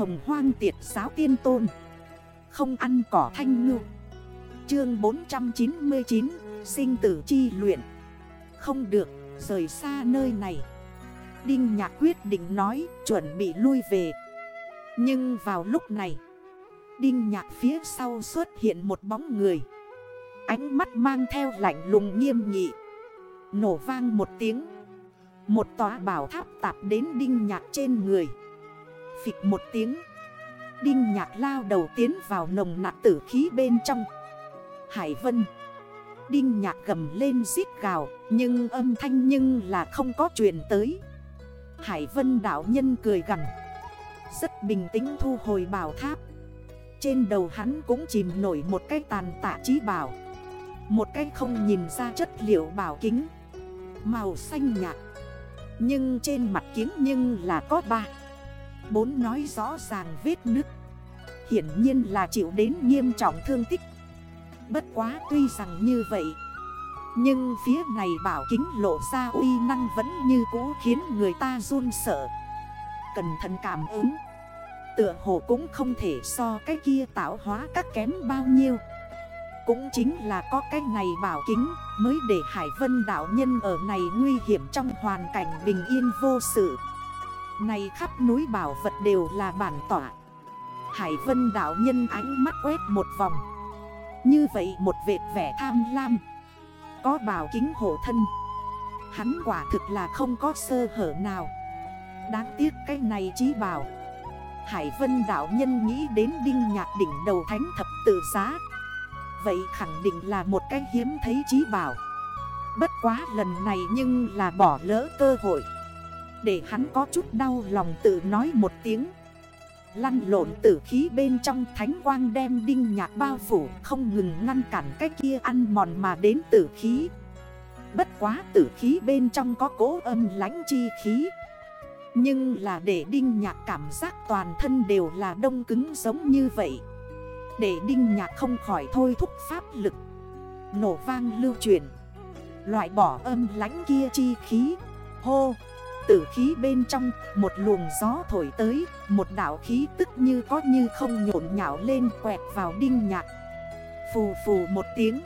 hồng hoang tiệt giáo tiên tôn. Không ăn cỏ thanh ngư. Chương 499 Sinh tử chi luyện. Không được, rời xa nơi này. Đinh Nhạc quyết định nói, chuẩn bị lui về. Nhưng vào lúc này, Đinh Nhạc phía sau xuất hiện một bóng người. Ánh mắt mang theo lạnh lùng nghiêm nghị. Nổ vang một tiếng. Một tòa bảo tháp tạp đến Đinh Nhạc trên người. Phịch một tiếng. Đinh Nhạc lao đầu tiến vào nồng nặng tử khí bên trong. Hải Vân. Đinh Nhạc gầm lên giết gào, Nhưng âm thanh nhưng là không có truyền tới. Hải Vân đảo nhân cười gần Rất bình tĩnh thu hồi bảo tháp. Trên đầu hắn cũng chìm nổi một cái tàn tạ trí bảo. Một cái không nhìn ra chất liệu bảo kính. Màu xanh nhạt. Nhưng trên mặt kính nhưng là có ba Bốn nói rõ ràng vết nứt. Hiển nhiên là chịu đến nghiêm trọng thương tích. Bất quá tuy rằng như vậy, Nhưng phía này bảo kính lộ ra uy năng vẫn như cũ khiến người ta run sợ. Cẩn thận cảm ứng, Tựa hồ cũng không thể so cái kia tạo hóa các kém bao nhiêu. Cũng chính là có cái này bảo kính Mới để Hải Vân đảo nhân ở này nguy hiểm trong hoàn cảnh bình yên vô sự. Này khắp núi bảo vật đều là bản tỏa. Hải Vân đảo nhân ánh mắt quét một vòng. Như vậy một vệt vẻ tham lam. Có bảo kính hộ thân. Hắn quả thực là không có sơ hở nào. Đáng tiếc cái này chí bảo. Hải Vân đảo nhân nghĩ đến đinh nhạc đỉnh đầu thánh thập tự giá. Vậy khẳng định là một cái hiếm thấy chí bảo. Bất quá lần này nhưng là bỏ lỡ cơ hội. Để hắn có chút đau lòng tự nói một tiếng. Lăn lộn tử khí bên trong thánh quang đem đinh nhạc bao phủ, Không ngừng ngăn cản cái kia ăn mòn mà đến tử khí. Bất quá tử khí bên trong có cố âm lánh chi khí. Nhưng là để đinh nhạc cảm giác toàn thân đều là đông cứng giống như vậy. Để đinh nhạc không khỏi thôi thúc pháp lực. Nổ vang lưu truyền. Loại bỏ âm lánh kia chi khí. Hô. Tử khí bên trong, một luồng gió thổi tới, Một đảo khí tức như có như không nhộn nhạo lên quẹt vào đinh nhạc. Phù phù một tiếng,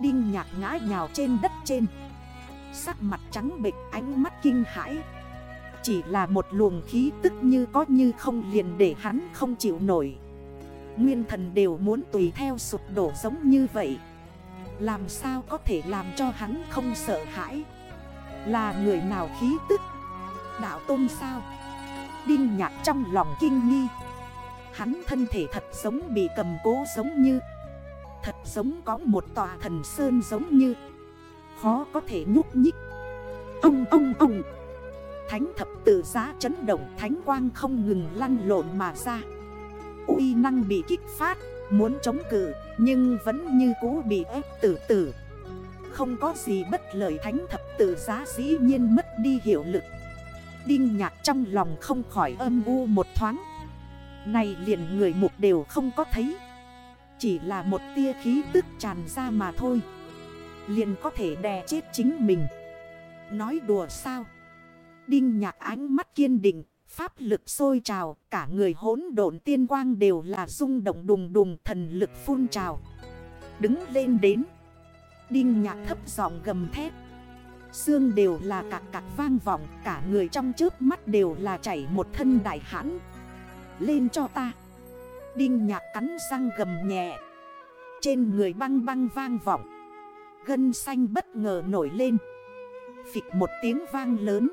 Đinh nhạc ngã nhào trên đất trên. Sắc mặt trắng bệch, ánh mắt kinh hãi. Chỉ là một luồng khí tức như có như không liền để hắn không chịu nổi. Nguyên thần đều muốn tùy theo sụp đổ giống như vậy. Làm sao có thể làm cho hắn không sợ hãi? Là người nào khí tức? Đạo tôn sao? Đinh nhạc trong lòng kinh nghi. Hắn thân thể thật giống bị cầm cố giống như. Thật giống có một tòa thần sơn giống như. Khó có thể nhúc nhích. Ông ông ông. Thánh thập tự giá chấn động, thánh quang không ngừng lăn lộn mà ra. Uy năng bị kích phát, Muốn chống cự, Nhưng vẫn như cũ bị ép tử tử Không có gì bất lợi, thánh thập tự giá dĩ nhiên mất đi hiệu lực. Đinh nhạc trong lòng không khỏi âm u một thoáng. Này liền người mục đều không có thấy. Chỉ là một tia khí tức tràn ra mà thôi. Liền có thể đè chết chính mình. Nói đùa sao? Đinh nhạc ánh mắt kiên định, Pháp lực sôi trào, Cả người hỗn độn tiên quang đều là rung động đùng đùng, thần lực phun trào. Đứng lên đến. Đinh nhạc thấp giọng gầm thét. Xương đều là cạc cạc vang vọng, Cả người trong trước mắt đều là chảy một thân đại hãn. Lên cho ta. Đinh nhạc cắn răng gầm nhẹ. Trên người băng băng vang vọng. Gân xanh bất ngờ nổi lên. Phịch một tiếng vang lớn.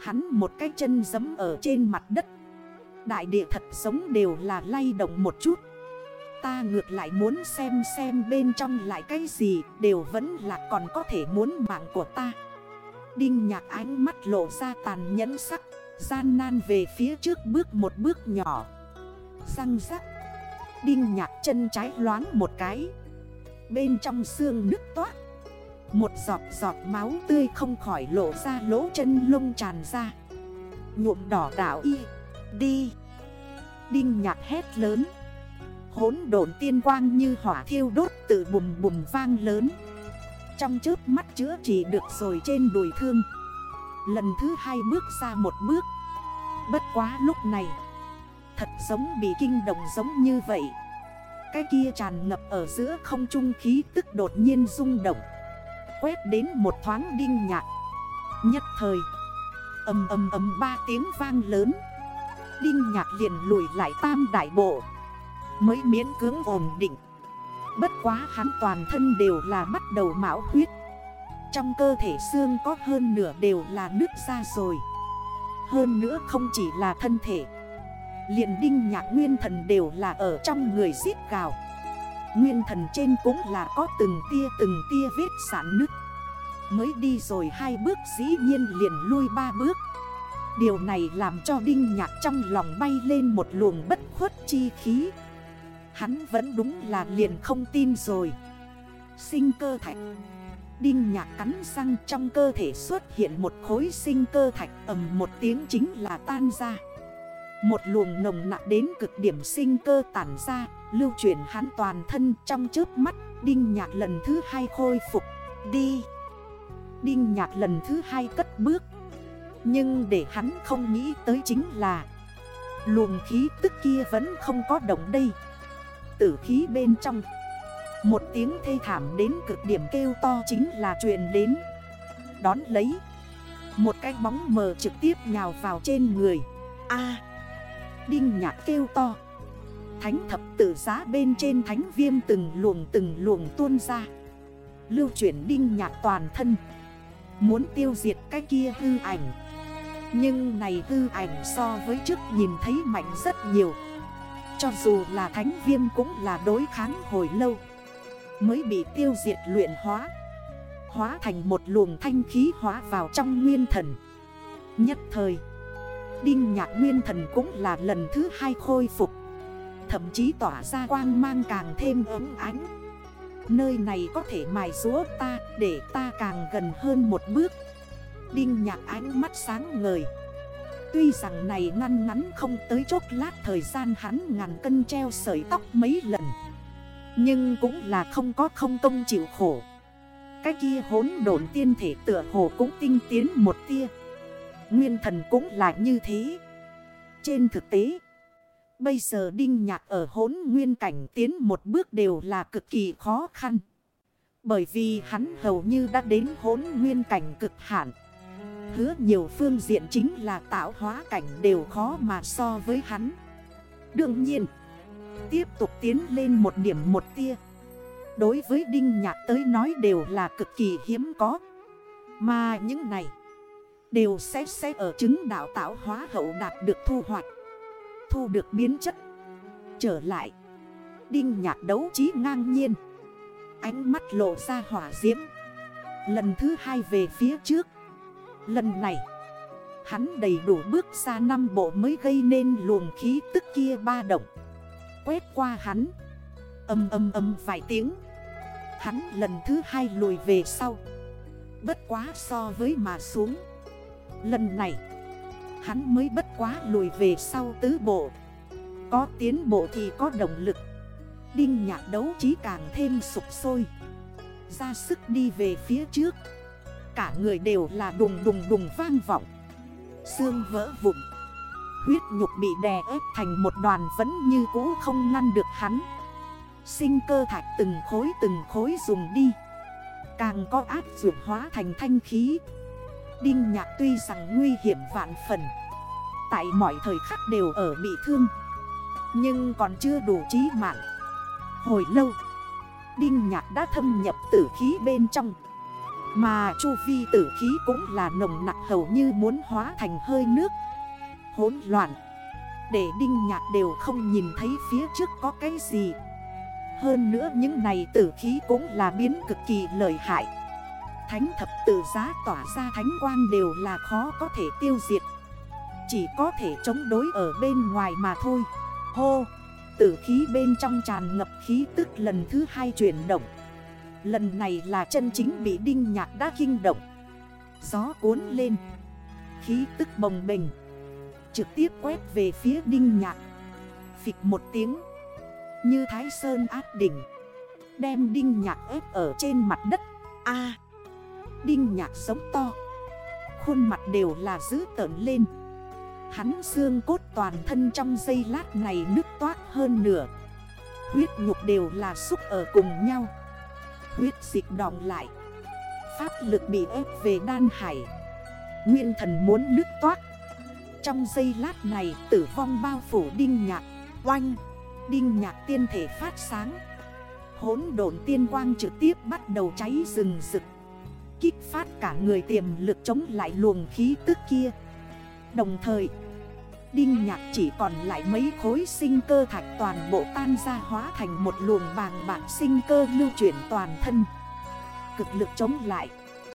Hắn một cái chân giấm ở trên mặt đất. Đại địa thật sống đều là lay động một chút. Ta ngược lại muốn xem xem bên trong lại cái gì, Đều vẫn là còn có thể muốn mạng của ta. Đinh nhạc ánh mắt lộ ra tàn nhẫn sắc, Gian nan về phía trước bước một bước nhỏ. Răng rắc, Đinh nhạc chân trái loáng một cái. Bên trong xương nước toát, Một giọt giọt máu tươi không khỏi lộ ra lỗ chân lông tràn ra. Nhuộm đỏ đảo y, Đi. Đinh nhạc hét lớn. Hốn độn tiên quang như hỏa thiêu đốt tự bùm bùm vang lớn. Trong trước mắt chữa chỉ được rồi trên đùi thương. Lần thứ hai bước ra một bước. Bất quá lúc này, Thật giống bị kinh động giống như vậy. Cái kia tràn ngập ở giữa không trung khí tức đột nhiên rung động. Quét đến một thoáng đinh nhạc. Nhất thời Âm âm âm ba tiếng vang lớn. Đinh nhạc liền lùi lại tam đại bộ. Mới miễn cưỡng ổn định. Bất quá hắn toàn thân đều là bắt đầu mão huyết. Trong cơ thể xương có hơn nửa đều là nước ra rồi. Hơn nữa không chỉ là thân thể, liền đinh nhạc nguyên thần đều là ở trong người giết gào. Nguyên thần trên cũng là có từng tia từng tia vết sản nứt. Mới đi rồi hai bước dĩ nhiên liền lui ba bước. Điều này làm cho Đinh Nhạc trong lòng bay lên một luồng bất khuất chi khí. Hắn vẫn đúng là liền không tin rồi. Sinh cơ thạch. Đinh Nhạc cắn răng trong cơ thể xuất hiện một khối sinh cơ thạch ầm một tiếng chính là tan ra. Một luồng nồng nặng đến cực điểm sinh cơ tản ra, Lưu chuyển hắn toàn thân trong trước mắt. Đinh Nhạc lần thứ hai khôi phục. Đi. Đinh Nhạc lần thứ hai cất bước. Nhưng để hắn không nghĩ tới chính là, Luồng khí tức kia vẫn không có động đây. Tử khí bên trong. Một tiếng thê thảm đến cực điểm kêu to chính là truyền đến. Đón lấy, Một cái bóng mờ trực tiếp nhào vào trên người. A! Đinh nhạc kêu to. Thánh thập tử giá bên trên thánh viêm từng luồng từng luồng tuôn ra. Lưu chuyển đinh nhạc toàn thân. Muốn tiêu diệt cái kia hư ảnh. Nhưng này hư ảnh so với trước nhìn thấy mạnh rất nhiều. Cho dù là thánh viêm cũng là đối kháng hồi lâu. Mới bị tiêu diệt luyện hóa. Hóa thành một luồng thanh khí hóa vào trong nguyên thần. Nhất thời, Đinh nhạc nguyên thần cũng là lần thứ hai khôi phục. Thậm chí tỏa ra quang mang càng thêm ấm ánh. Nơi này có thể mài rúa ta, để ta càng gần hơn một bước. Đinh nhạc ánh mắt sáng ngời. Tuy rằng này ngăn ngắn không tới chốt lát thời gian hắn ngàn cân treo sợi tóc mấy lần. Nhưng cũng là không có không công chịu khổ. Cái kia hốn độn tiên thể tựa hồ cũng tinh tiến một tia. Nguyên thần cũng là như thế. Trên thực tế, Bây giờ đinh nhạc ở hốn nguyên cảnh tiến một bước đều là cực kỳ khó khăn. Bởi vì hắn hầu như đã đến hốn nguyên cảnh cực hạn. Hứa nhiều phương diện chính là tạo hóa cảnh đều khó mà so với hắn. Đương nhiên, Tiếp tục tiến lên một điểm một tia. Đối với Đinh Nhạc tới nói đều là cực kỳ hiếm có. Mà những này Đều sẽ sẽ ở chứng đạo tạo hóa hậu đạt được thu hoạch, Thu được biến chất. Trở lại, Đinh Nhạc đấu trí ngang nhiên. Ánh mắt lộ ra hỏa diễm. Lần thứ hai về phía trước Lần này, Hắn đầy đủ bước ra năm bộ mới gây nên luồng khí tức kia ba động. Quét qua hắn Âm âm âm vài tiếng. Hắn lần thứ hai lùi về sau. Bất quá so với mà xuống. Lần này, Hắn mới bất quá lùi về sau tứ bộ. Có tiến bộ thì có động lực. Đinh nhạc đấu trí càng thêm sụp sôi. Ra sức đi về phía trước. Cả người đều là đùng đùng đùng vang vọng. Xương vỡ vụn. Huyết nhục bị đè ép thành một đoàn vẫn như cũ không ngăn được hắn. Sinh cơ thạch từng khối từng khối dùng đi. Càng có áp dụng hóa thành thanh khí. Đinh nhạc tuy rằng nguy hiểm vạn phần. Tại mọi thời khắc đều ở bị thương. Nhưng còn chưa đủ trí mạng. Hồi lâu, Đinh nhạc đã thâm nhập tử khí bên trong mà chu vi tử khí cũng là nồng nặng hầu như muốn hóa thành hơi nước. Hỗn loạn. Để đinh nhạc đều không nhìn thấy phía trước có cái gì. Hơn nữa những này tử khí cũng là biến cực kỳ lợi hại. Thánh thập tử giá tỏa ra thánh quang đều là khó có thể tiêu diệt. Chỉ có thể chống đối ở bên ngoài mà thôi. Hô. Tử khí bên trong tràn ngập khí tức lần thứ hai chuyển động. Lần này là chân chính bị đinh nhạc đã kinh động. Gió cuốn lên. Khí tức bồng bình Trực tiếp quét về phía đinh nhạc. Phịch một tiếng. Như thái sơn áp đỉnh. Đem đinh nhạc ép ở trên mặt đất. A. À. Đinh nhạc sống to. Khuôn mặt đều là dữ tợn lên. Hắn xương cốt toàn thân trong giây lát này nứt toát hơn nửa. Huyết nhục đều là xúc ở cùng nhau. Huyết dịch đọng lại. Pháp lực bị ép về đan hải. Nguyên thần muốn nước toát Trong giây lát này, tử vong bao phủ đinh nhạc. Oanh! Đinh nhạc tiên thể phát sáng. Hốn độn tiên quang trực tiếp bắt đầu cháy rừng rực. Kích phát cả người tiềm lực chống lại luồng khí tức kia. Đồng thời Đinh nhạc chỉ còn lại mấy khối sinh cơ thạch toàn bộ tan ra hóa thành một luồng bàng bạc sinh cơ lưu chuyển toàn thân. Cực lực chống lại